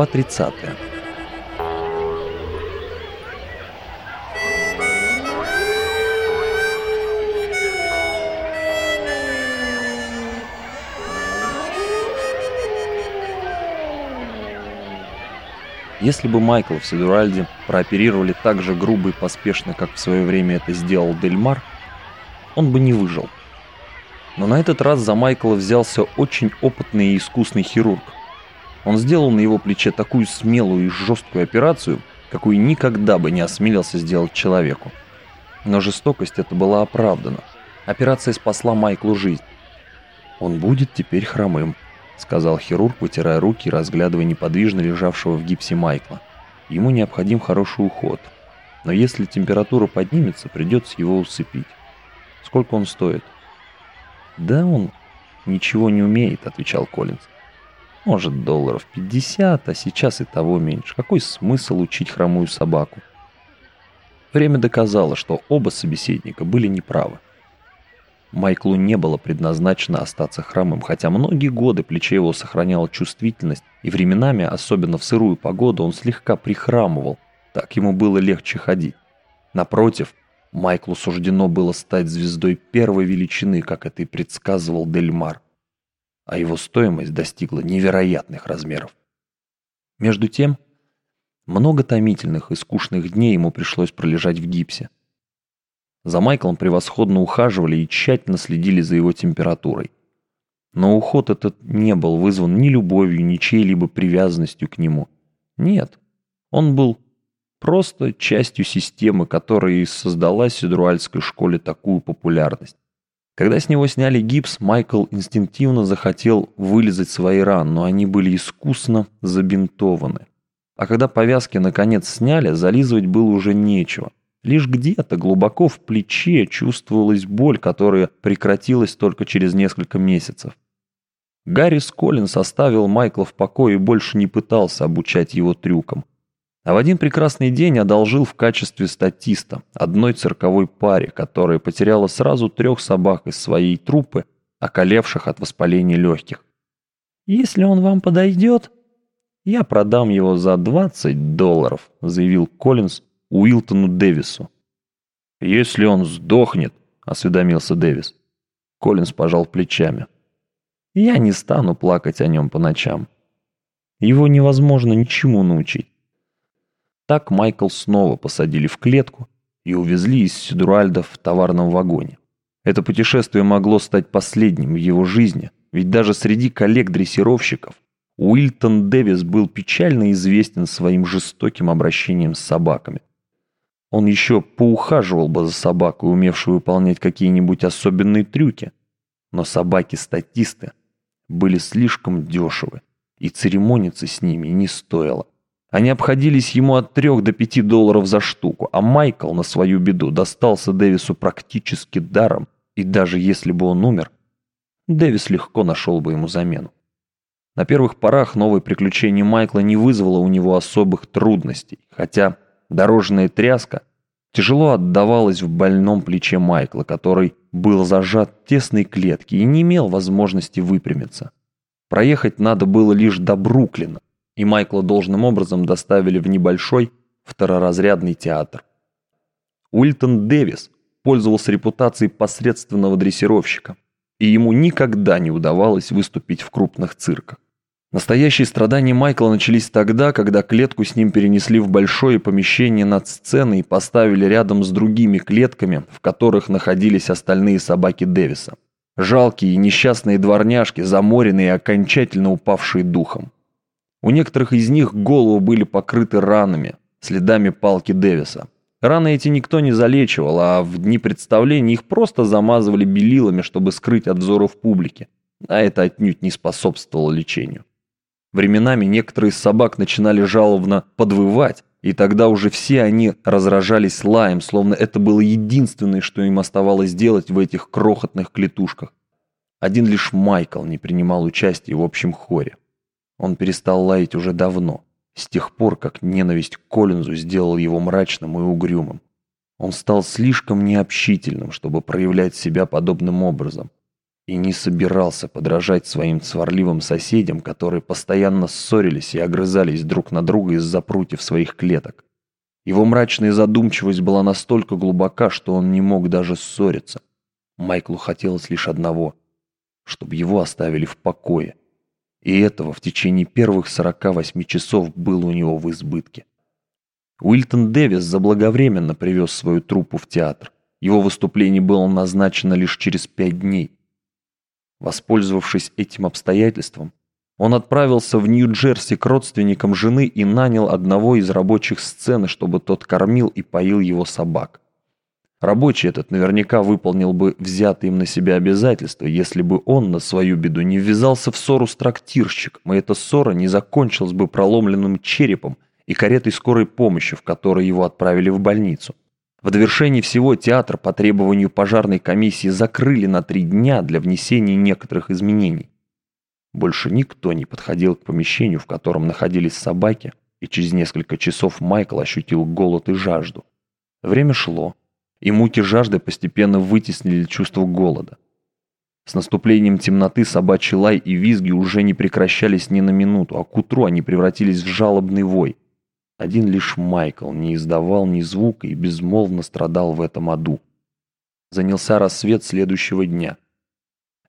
Глава 30. Если бы Майкл в Седуральде прооперировали так же грубо и поспешно, как в свое время это сделал Дельмар, он бы не выжил. Но на этот раз за Майкла взялся очень опытный и искусный хирург. Он сделал на его плече такую смелую и жесткую операцию, какую никогда бы не осмелился сделать человеку. Но жестокость это была оправдана. Операция спасла Майклу жизнь. Он будет теперь хромым, сказал хирург, вытирая руки и разглядывая неподвижно лежавшего в гипсе Майкла. Ему необходим хороший уход. Но если температура поднимется, придется его усыпить. Сколько он стоит? Да он ничего не умеет, отвечал Коллинз. Может, долларов 50, а сейчас и того меньше. Какой смысл учить хромую собаку? Время доказало, что оба собеседника были неправы. Майклу не было предназначено остаться хромым, хотя многие годы плече его сохраняло чувствительность, и временами, особенно в сырую погоду, он слегка прихрамывал, так ему было легче ходить. Напротив, Майклу суждено было стать звездой первой величины, как это и предсказывал Дельмар. А его стоимость достигла невероятных размеров. Между тем, много томительных и скучных дней ему пришлось пролежать в гипсе. За Майклом превосходно ухаживали и тщательно следили за его температурой. Но уход этот не был вызван ни любовью, ни чьей-либо привязанностью к нему. Нет, он был просто частью системы, которая и создала Сидруальской школе такую популярность. Когда с него сняли гипс, Майкл инстинктивно захотел вылезать свои раны, но они были искусно забинтованы. А когда повязки наконец сняли, зализывать было уже нечего. Лишь где-то глубоко в плече чувствовалась боль, которая прекратилась только через несколько месяцев. Гарри Коллинс оставил Майкла в покое и больше не пытался обучать его трюкам. А в один прекрасный день одолжил в качестве статиста одной цирковой паре, которая потеряла сразу трех собак из своей труппы, околевших от воспаления легких. «Если он вам подойдет, я продам его за 20 долларов», заявил Коллинз, Уилтону Дэвису. «Если он сдохнет», — осведомился Дэвис. Коллинз пожал плечами. «Я не стану плакать о нем по ночам. Его невозможно ничему научить». Так Майкл снова посадили в клетку и увезли из Сидуральда в товарном вагоне. Это путешествие могло стать последним в его жизни, ведь даже среди коллег-дрессировщиков Уилтон Дэвис был печально известен своим жестоким обращением с собаками. Он еще поухаживал бы за собакой, умевшей выполнять какие-нибудь особенные трюки. Но собаки-статисты были слишком дешевы, и церемониться с ними не стоило. Они обходились ему от 3 до 5 долларов за штуку, а Майкл на свою беду достался Дэвису практически даром, и даже если бы он умер, Дэвис легко нашел бы ему замену. На первых порах новое приключение Майкла не вызвало у него особых трудностей, хотя Дорожная тряска тяжело отдавалась в больном плече Майкла, который был зажат в тесной клетке и не имел возможности выпрямиться. Проехать надо было лишь до Бруклина, и Майкла должным образом доставили в небольшой второразрядный театр. Уильтон Дэвис пользовался репутацией посредственного дрессировщика, и ему никогда не удавалось выступить в крупных цирках. Настоящие страдания Майкла начались тогда, когда клетку с ним перенесли в большое помещение над сценой и поставили рядом с другими клетками, в которых находились остальные собаки Дэвиса. Жалкие и несчастные дворняжки, заморенные и окончательно упавшие духом. У некоторых из них головы были покрыты ранами, следами палки Дэвиса. Раны эти никто не залечивал, а в дни представления их просто замазывали белилами, чтобы скрыть от взоров публики. А это отнюдь не способствовало лечению. Временами некоторые из собак начинали жалобно подвывать, и тогда уже все они разражались лаем, словно это было единственное, что им оставалось делать в этих крохотных клетушках. Один лишь Майкл не принимал участия в общем хоре. Он перестал лаять уже давно, с тех пор, как ненависть к Коллинзу сделал его мрачным и угрюмым. Он стал слишком необщительным, чтобы проявлять себя подобным образом. и не собирался подражать своим сварливым соседям, которые постоянно ссорились и огрызались друг на друга из-за прутьев своих клеток. Его мрачная задумчивость была настолько глубока, что он не мог даже ссориться. Майклу хотелось лишь одного – чтобы его оставили в покое. И этого в течение первых 48 часов было у него в избытке. Уилтон Дэвис заблаговременно привез свою труппу в театр. Его выступление было назначено лишь через пять дней. Воспользовавшись этим обстоятельством, он отправился в Нью-Джерси к родственникам жены и нанял одного из рабочих сцены, чтобы тот кормил и поил его собак. Рабочий этот наверняка выполнил бы взятые им на себя обязательства, если бы он на свою беду не ввязался в ссору с трактирщиком, и эта ссора не закончилась бы проломленным черепом и каретой скорой помощи, в которой его отправили в больницу. В довершении всего театр по требованию пожарной комиссии закрыли на три дня для внесения некоторых изменений. Больше никто не подходил к помещению, в котором находились собаки, и через несколько часов Майкл ощутил голод и жажду. Время шло, и муки жажды постепенно вытеснили чувство голода. С наступлением темноты собачий лай и визги уже не прекращались ни на минуту, а к утру они превратились в жалобный вой. Один лишь Майкл не издавал ни звука и безмолвно страдал в этом аду. Занялся рассвет следующего дня –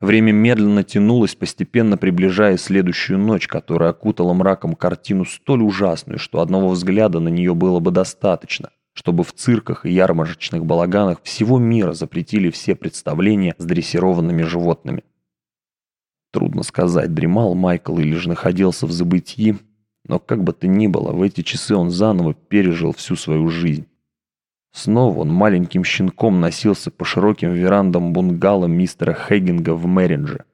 Время медленно тянулось, постепенно приближая следующую ночь, которая окутала мраком картину столь ужасную, что одного взгляда на нее было бы достаточно, чтобы в цирках и ярмарочных балаганах всего мира запретили все представления с дрессированными животными. Трудно сказать, дремал Майкл или же находился в забытии, но как бы то ни было, в эти часы он заново пережил всю свою жизнь. Снова он маленьким щенком носился по широким верандам бунгало мистера Хэггинга в Мэринже.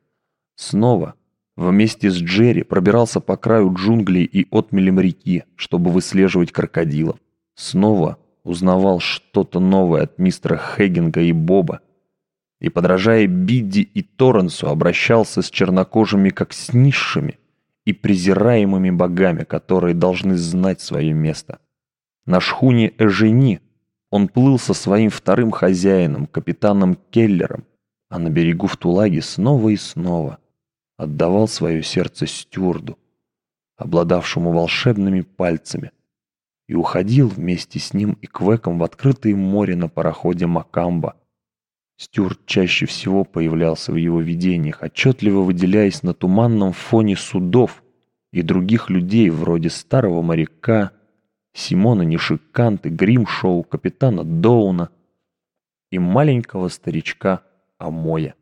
Снова вместе с Джерри пробирался по краю джунглей и отмелем реки, чтобы выслеживать крокодилов. Снова узнавал что-то новое от мистера Хэггинга и Боба. И, подражая Бидди и Торренсу, обращался с чернокожими как с низшими и презираемыми богами, которые должны знать свое место. На шхуне Эжени он плыл со своим вторым хозяином, капитаном Келлером, а на берегу в Тулаге снова и снова отдавал свое сердце стюарду, обладавшему волшебными пальцами, и уходил вместе с ним и Квеком в открытое море на пароходе Макамба. Стюарт чаще всего появлялся в его видениях, отчетливо выделяясь на туманном фоне судов и других людей вроде старого моряка, Симона Нишиканты, Гримшоу, капитана Доуна и маленького старичка Амоя.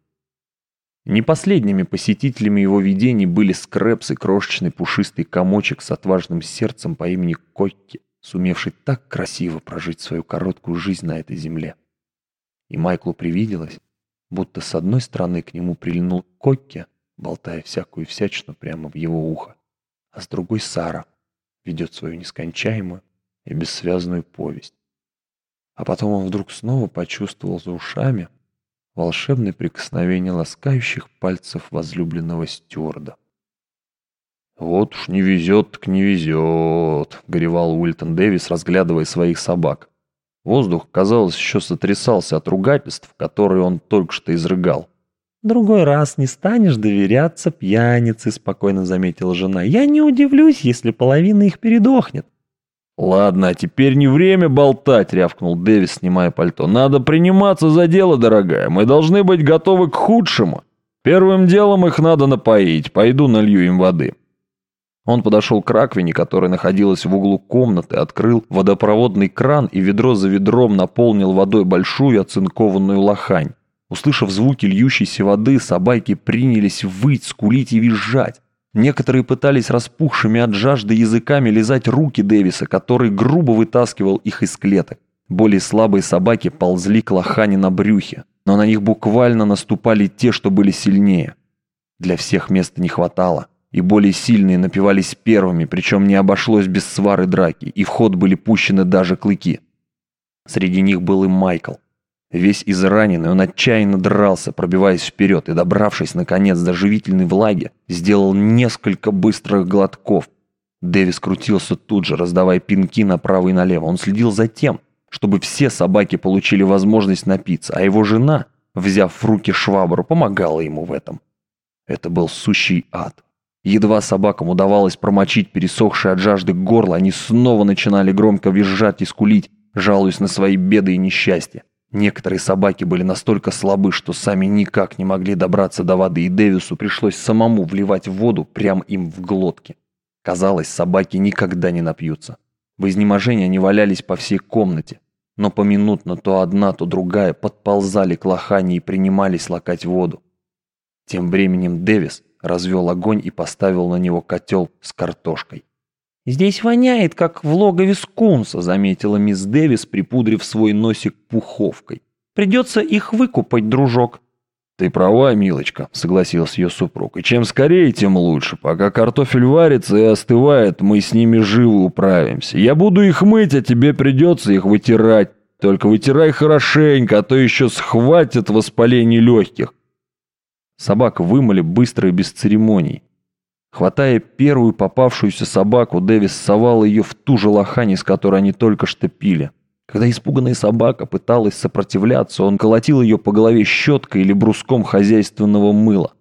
Не последними посетителями его видений были Скрэпс и крошечный пушистый комочек с отважным сердцем по имени Кокки, сумевший так красиво прожить свою короткую жизнь на этой земле. И Майклу привиделось, будто с одной стороны к нему прильнул Кокки, болтая всякую всячину прямо в его ухо, а с другой Сара, ведет свою нескончаемую и бессвязную повесть. А потом он вдруг снова почувствовал за ушами волшебное прикосновение ласкающих пальцев возлюбленного стюарда. «Вот уж не везет, так не везет», — горевал Уильтон Дэвис, разглядывая своих собак. Воздух, казалось, еще сотрясался от ругательств, которые он только что изрыгал. «Другой раз не станешь доверяться пьянице», — спокойно заметила жена. «Я не удивлюсь, если половина их передохнет». «Ладно, а теперь не время болтать», — рявкнул Дэвис, снимая пальто. «Надо приниматься за дело, дорогая. Мы должны быть готовы к худшему. Первым делом их надо напоить. Пойду налью им воды». Он подошел к раковине, которая находилась в углу комнаты, открыл водопроводный кран и ведро за ведром наполнил водой большую оцинкованную лохань. Услышав звуки льющейся воды, собаки принялись выть, скулить и визжать. Некоторые пытались распухшими от жажды языками лизать руки Дэвиса, который грубо вытаскивал их из клеток. Более слабые собаки ползли к лохане на брюхе, но на них буквально наступали те, что были сильнее. Для всех места не хватало, и более сильные напивались первыми, причем не обошлось без свары драки, и в ход были пущены даже клыки. Среди них был и Майкл. Весь израненный, он отчаянно дрался, пробиваясь вперед, и, добравшись, наконец, до живительной влаги, сделал несколько быстрых глотков. Дэвис крутился тут же, раздавая пинки направо и налево. Он следил за тем, чтобы все собаки получили возможность напиться, а его жена, взяв в руки швабру, помогала ему в этом. Это был сущий ад. Едва собакам удавалось промочить пересохшее от жажды горло, они снова начинали громко визжать и скулить, жалуясь на свои беды и несчастья. Некоторые собаки были настолько слабы, что сами никак не могли добраться до воды, и Дэвису пришлось самому вливать воду прямо им в глотки. Казалось, собаки никогда не напьются. В изнеможении они валялись по всей комнате, но поминутно то одна, то другая подползали к лохане и принимались лакать воду. Тем временем Дэвис развел огонь и поставил на него котел с картошкой. «Здесь воняет, как в логове скунса», — заметила мисс Дэвис, припудрив свой носик пуховкой. «Придется их выкупать, дружок». «Ты права, милочка», — согласился ее супруг. «И чем скорее, тем лучше. Пока картофель варится и остывает, мы с ними живо управимся. Я буду их мыть, а тебе придется их вытирать. Только вытирай хорошенько, а то еще схватит воспаление легких». Собак вымыли быстро и без церемоний. Хватая первую попавшуюся собаку, Дэвис совал ее в ту же лохань, из которой они только что пили. Когда испуганная собака пыталась сопротивляться, он колотил ее по голове щеткой или бруском хозяйственного мыла.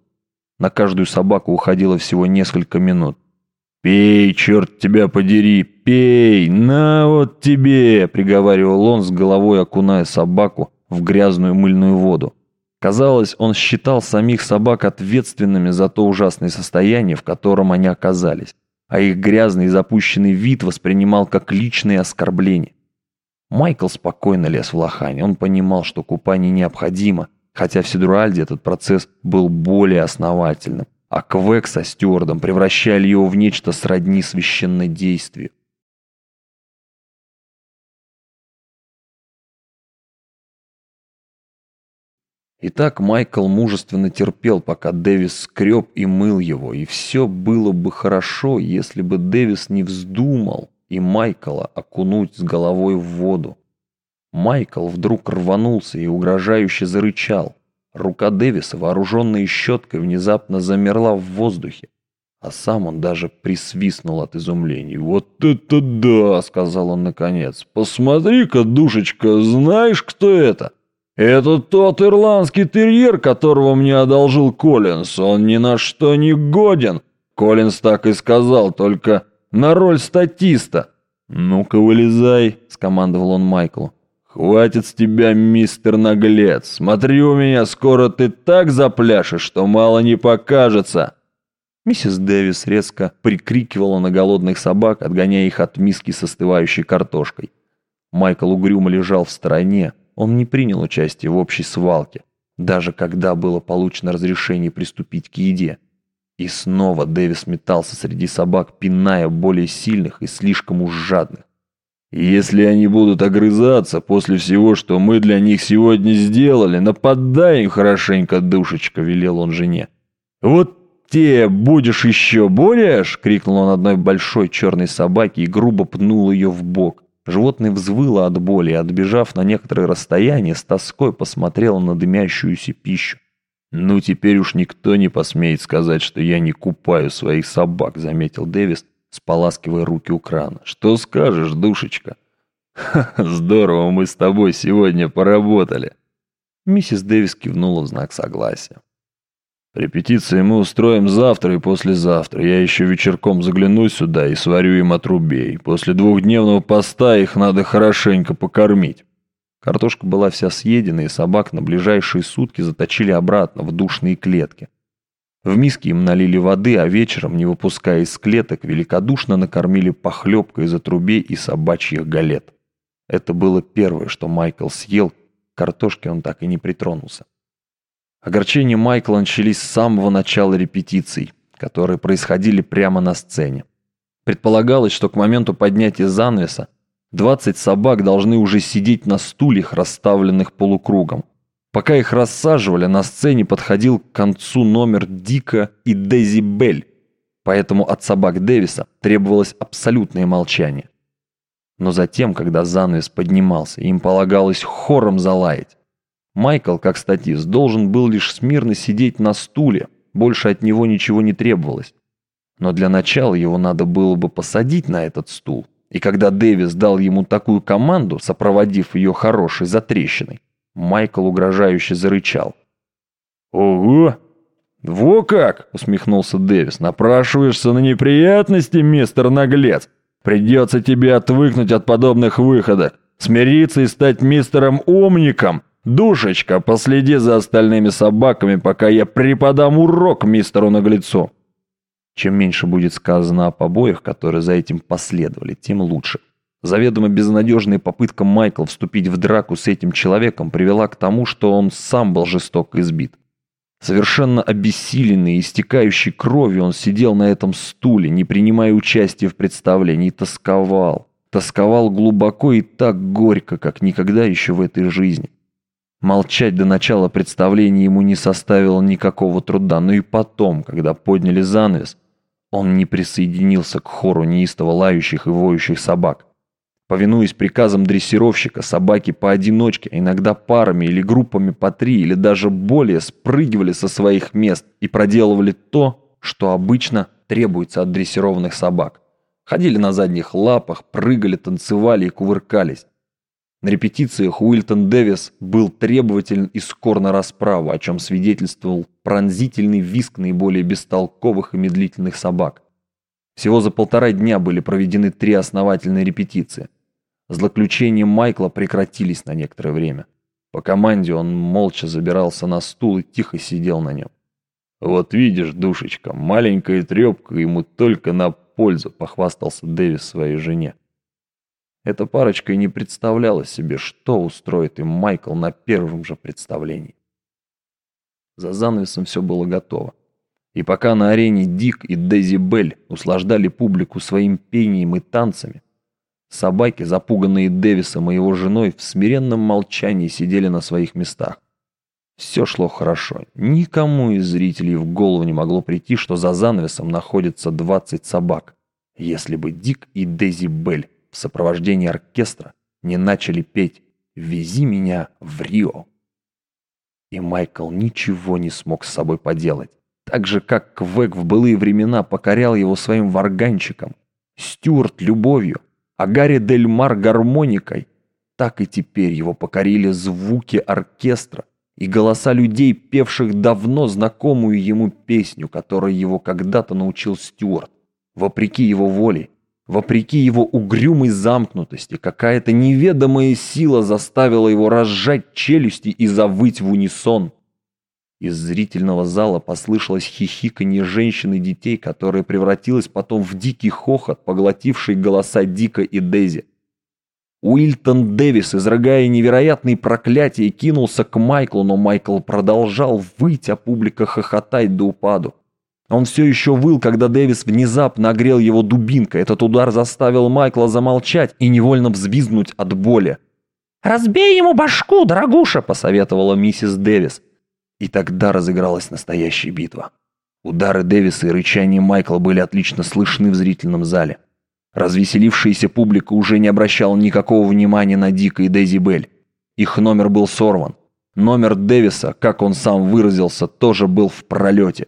На каждую собаку уходило всего несколько минут. «Пей, черт тебя подери, пей, на вот тебе!» – приговаривал он с головой, окуная собаку в грязную мыльную воду. Казалось, он считал самих собак ответственными за то ужасное состояние, в котором они оказались, а их грязный и запущенный вид воспринимал как личные оскорбления. Майкл спокойно лез в лохань, он понимал, что купание необходимо, хотя в Сидуральде этот процесс был более основательным, а Квек со стюардом превращали его в нечто сродни священнодействию. И так Майкл мужественно терпел, пока Дэвис скреб и мыл его, и все было бы хорошо, если бы Дэвис не вздумал и Майкла окунуть с головой в воду. Майкл вдруг рванулся и угрожающе зарычал. Рука Дэвиса, вооруженная щеткой, внезапно замерла в воздухе, а сам он даже присвистнул от изумления. «Вот это да!» — сказал он наконец. «Посмотри-ка, душечка, знаешь, кто это?» «Это тот ирландский терьер, которого мне одолжил Коллинс. Он ни на что не годен. Коллинс так и сказал, только на роль статиста». «Ну-ка, вылезай», — скомандовал он Майклу. «Хватит с тебя, мистер Наглец. Смотри у меня, скоро ты так запляшешь, что мало не покажется». Миссис Дэвис резко прикрикивала на голодных собак, отгоняя их от миски с остывающей картошкой. Майкл угрюмо лежал в стороне, он не принял участия в общей свалке, даже когда было получено разрешение приступить к еде. И снова Дэвис метался среди собак, пиная более сильных и слишком уж жадных. «Если они будут огрызаться после всего, что мы для них сегодня сделали, нападай им хорошенько, душечка», — велел он жене. «Вот те будешь еще будешь!» — крикнул он одной большой черной собаке и грубо пнул ее в бок. Животное взвыло от боли и, отбежав на некоторое расстояние, с тоской посмотрело на дымящуюся пищу. «Ну, теперь уж никто не посмеет сказать, что я не купаю своих собак», — заметил Дэвис, споласкивая руки у крана. «Что скажешь, душечка?» «Ха -ха, «Здорово мы с тобой сегодня поработали». Миссис Дэвис кивнула в знак согласия. Репетиции мы устроим завтра и послезавтра. Я еще вечерком загляну сюда и сварю им отрубей. После двухдневного поста их надо хорошенько покормить. Картошка была вся съедена, и собак на ближайшие сутки заточили обратно в душные клетки. В миске им налили воды, а вечером, не выпуская из клеток, великодушно накормили похлебкой из отрубей и собачьих галет. Это было первое, что Майкл съел, к картошке он так и не притронулся. Огорчения Майкла начались с самого начала репетиций, которые происходили прямо на сцене. Предполагалось, что к моменту поднятия занавеса 20 собак должны уже сидеть на стульях, расставленных полукругом. Пока их рассаживали, на сцене подходил к концу номер Дика и Дези Белль, поэтому от собак Дэвиса требовалось абсолютное молчание. Но затем, когда занавес поднимался, им полагалось хором залаять. Майкл, как статист, должен был лишь смирно сидеть на стуле, больше от него ничего не требовалось. Но для начала его надо было бы посадить на этот стул. И когда Дэвис дал ему такую команду, сопроводив ее хорошей затрещиной, Майкл угрожающе зарычал. «Ого! Во как!» — усмехнулся Дэвис. «Напрашиваешься на неприятности, мистер Наглец. Придется тебе отвыкнуть от подобных выходок, смириться и стать мистером Умником. Душечка, последи за остальными собаками, пока я преподам урок мистеру Наглецу». Чем меньше будет сказано о побоях, которые за этим последовали, тем лучше. Заведомо безнадежная попытка Майкла вступить в драку с этим человеком привела к тому, что он сам был жестоко избит. Совершенно обессиленный и истекающий кровью он сидел на этом стуле, не принимая участия в представлении, тосковал. Тосковал глубоко и так горько, как никогда еще в этой жизни. Молчать до начала представления ему не составило никакого труда, но и потом, когда подняли занавес, он не присоединился к хору неистово лающих и воющих собак. Повинуясь приказам дрессировщика, собаки поодиночке, а иногда парами или группами по три или даже более спрыгивали со своих мест и проделывали то, что обычно требуется от дрессированных собак. Ходили на задних лапах, прыгали, танцевали и кувыркались. На репетициях Уилтон Дэвис был требователен и скор на расправу, о чем свидетельствовал пронзительный виск наиболее бестолковых и медлительных собак. Всего за полтора дня были проведены три основательные репетиции. Злоключения Майкла прекратились на некоторое время. По команде он молча забирался на стул и тихо сидел на нем. «Вот видишь, душечка, маленькая трепка ему только на пользу», — похвастался Дэвис своей жене. Эта парочка и не представляла себе, что устроит им Майкл на первом же представлении. За занавесом все было готово. И пока на арене Дик и Дейзи Белль услаждали публику своим пением и танцами, собаки, запуганные Дэвисом и его женой, в смиренном молчании сидели на своих местах. Все шло хорошо. Никому из зрителей в голову не могло прийти, что за занавесом находится 20 собак. Если бы Дик и Дейзи Белль в сопровождении оркестра не начали петь «Вези меня в Рио». И Майкл ничего не смог с собой поделать. Так же, как Квек в былые времена покорял его своим варганчиком, Стюарт любовью, а Гарри Дель Мар гармоникой, так и теперь его покорили звуки оркестра и голоса людей, певших давно знакомую ему песню, которой его когда-то научил Стюарт, вопреки его воле Вопреки его угрюмой замкнутости, какая-то неведомая сила заставила его разжать челюсти и завыть в унисон. Из зрительного зала послышалось хихиканье женщин и детей, которое превратилось потом в дикий хохот, поглотивший голоса Дика и Дейзи. Уилтон Дэвис, изрыгая невероятные проклятия, кинулся к Майклу, но Майкл продолжал выть, а публика хохотать до упаду. Он все еще выл, когда Дэвис внезапно огрел его дубинкой. Этот удар заставил Майкла замолчать и невольно взвизгнуть от боли. «Разбей ему башку, дорогуша!» – посоветовала миссис Дэвис. И тогда разыгралась настоящая битва. Удары Дэвиса и рычание Майкла были отлично слышны в зрительном зале. Развеселившаяся публика уже не обращала никакого внимания на Дика и Дейзи Белль. Их номер был сорван. Номер Дэвиса, как он сам выразился, тоже был в пролете.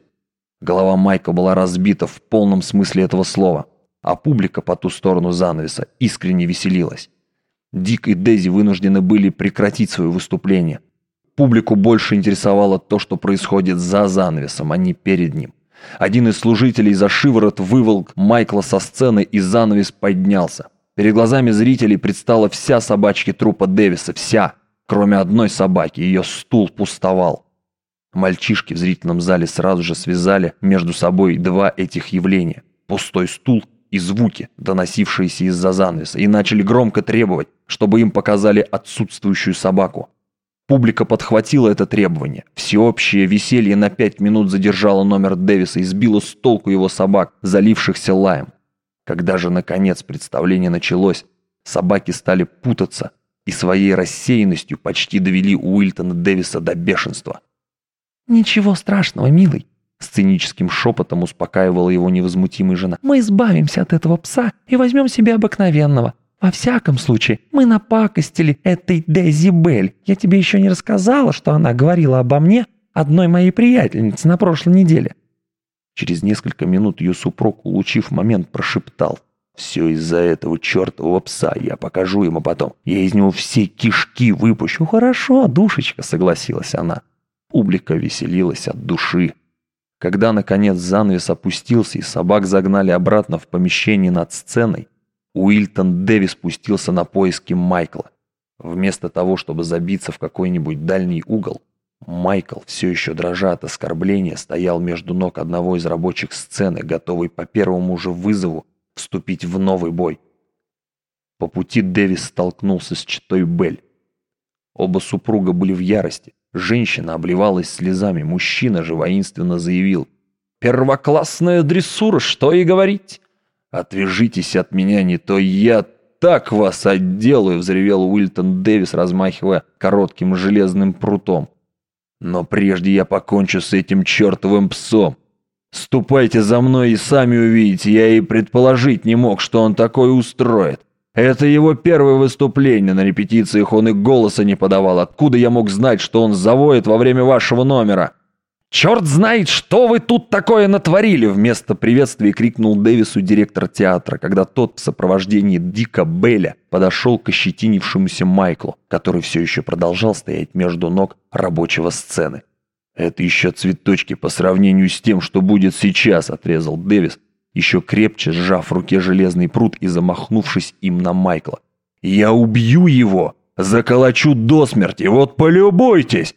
Голова Майка была разбита в полном смысле этого слова, а публика по ту сторону занавеса искренне веселилась. Дик и Дейзи вынуждены были прекратить свое выступление. Публику больше интересовало то, что происходит за занавесом, а не перед ним. Один из служителей за шиворот вывел Майкла со сцены, и занавес поднялся. Перед глазами зрителей предстала вся собачки трупа Дэвиса, вся, кроме одной собаки, ее стул пустовал. Мальчишки в зрительном зале сразу же связали между собой два этих явления – пустой стул и звуки, доносившиеся из-за занавеса, и начали громко требовать, чтобы им показали отсутствующую собаку. Публика подхватила это требование. Всеобщее веселье на пять минут задержало номер Дэвиса и сбило с толку его собак, залившихся лаем. Когда же, наконец, представление началось, собаки стали путаться и своей рассеянностью почти довели Уилтона Дэвиса до бешенства. «Ничего страшного, милый», — сценическим шепотом успокаивала его невозмутимая жена. «Мы избавимся от этого пса и возьмем себе обыкновенного. Во всяком случае, мы напакостили этой Дези Белль. Я тебе еще не рассказала, что она говорила обо мне одной моей приятельнице на прошлой неделе». Через несколько минут ее супруг, улучив момент, прошептал. Все из-за этого чертового пса. Я покажу ему потом. Я из него все кишки выпущу. Хорошо, душечка, согласилась она. Публика веселилась от души. Когда, наконец, занавес опустился и собак загнали обратно в помещение над сценой, Уилтон Дэвис спустился на поиски Майкла. Вместо того, чтобы забиться в какой-нибудь дальний угол, Майкл, все еще дрожа от оскорбления, стоял между ног одного из рабочих сцены, готовый по первому же вызову вступить в новый бой. По пути Дэвис столкнулся с читой Бель. Оба супруга были в ярости. Женщина обливалась слезами, мужчина же воинственно заявил. «Первоклассная дрессура, что и говорить!» «Отвяжитесь от меня, не то я так вас отделаю!» — взревел Уильтон Дэвис, размахивая коротким железным прутом. «Но прежде я покончу с этим чертовым псом. Ступайте за мной и сами увидите, я и предположить не мог, что он такое устроит. Это его первое выступление, на репетициях он и голоса не подавал. Откуда я мог знать, что он завоет во время вашего номера?» «Черт знает, что вы тут такое натворили!» Вместо приветствия крикнул Дэвису директор театра, когда тот в сопровождении Дика Белля подошел к ощетинившемуся Майклу, который все еще продолжал стоять между ног рабочего сцены. «Это еще цветочки по сравнению с тем, что будет сейчас», — отрезал Дэвис, еще крепче сжав в руке железный пруд и замахнувшись им на Майкла. «Я убью его! Заколочу до смерти! Вот полюбуйтесь!»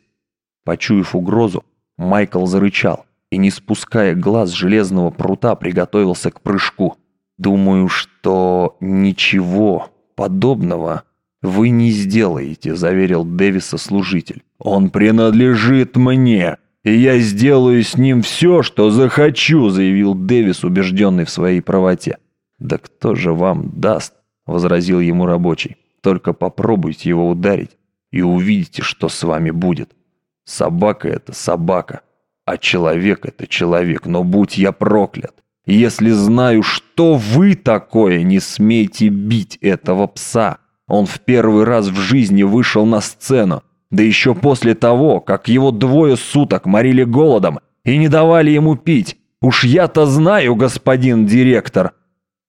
Почуяв угрозу, Майкл зарычал и, не спуская глаз железного прута, приготовился к прыжку. «Думаю, что ничего подобного вы не сделаете», — заверил Дэвиса служитель. «Он принадлежит мне, и я сделаю с ним все, что захочу», — заявил Дэвис, убежденный в своей правоте. «Да кто же вам даст?» — возразил ему рабочий. «Только попробуйте его ударить, и увидите, что с вами будет». Собака — это собака, а человек — это человек, но будь я проклят. Если знаю, что вы такое, не смейте бить этого пса. Он в первый раз в жизни вышел на сцену, да еще после того, как его двое суток морили голодом и не давали ему пить. Уж я-то знаю, господин директор.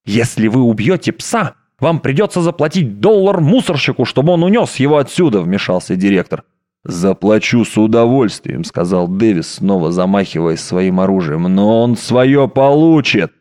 Если вы убьете пса, вам придется заплатить доллар мусорщику, чтобы он унес его отсюда, вмешался директор. «Заплачу с удовольствием», — сказал Дэвис, снова замахиваясь своим оружием. «Но он свое получит!»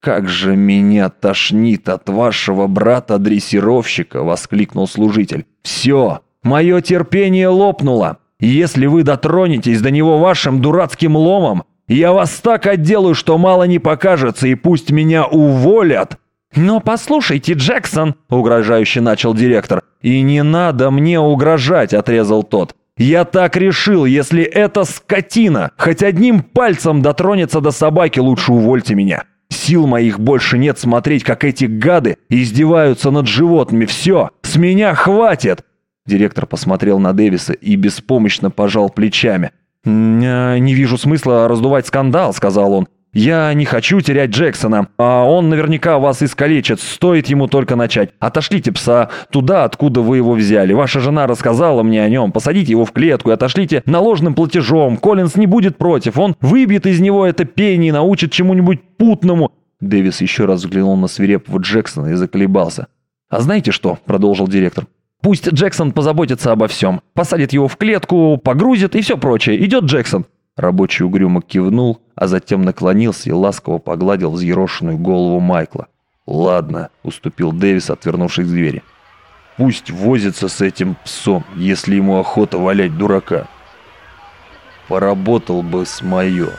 «Как же меня тошнит от вашего брата-дрессировщика!» — воскликнул служитель. «Все, мое терпение лопнуло. Если вы дотронетесь до него вашим дурацким ломом, я вас так отделаю, что мало не покажется, и пусть меня уволят!» «Но послушайте, Джексон!» — угрожающе начал директор. «И не надо мне угрожать!» — отрезал тот. Я так решил, если эта скотина хоть одним пальцем дотронется до собаки, лучше увольте меня. Сил моих больше нет смотреть, как эти гады издеваются над животными. Все, с меня хватит!» Директор посмотрел на Дэвиса и беспомощно пожал плечами. «Не вижу смысла раздувать скандал», — сказал он. «Я не хочу терять Джексона, а он наверняка вас искалечит, стоит ему только начать. Отошлите пса туда, откуда вы его взяли. Ваша жена рассказала мне о нем. Посадите его в клетку и отошлите наложным платежом. Коллинз не будет против. Он выбьет из него это пение и научит чему-нибудь путному». Дэвис еще раз взглянул на свирепого Джексона и заколебался. «А знаете что?» – продолжил директор. «Пусть Джексон позаботится обо всем. Посадит его в клетку, погрузит и все прочее. Идет Джексон». Рабочий угрюмо кивнул, а затем наклонился и ласково погладил взъерошенную голову Майкла. «Ладно», — уступил Дэвис, отвернувшись к двери. «Пусть возится с этим псом, если ему охота валять дурака. Поработал бы с моё».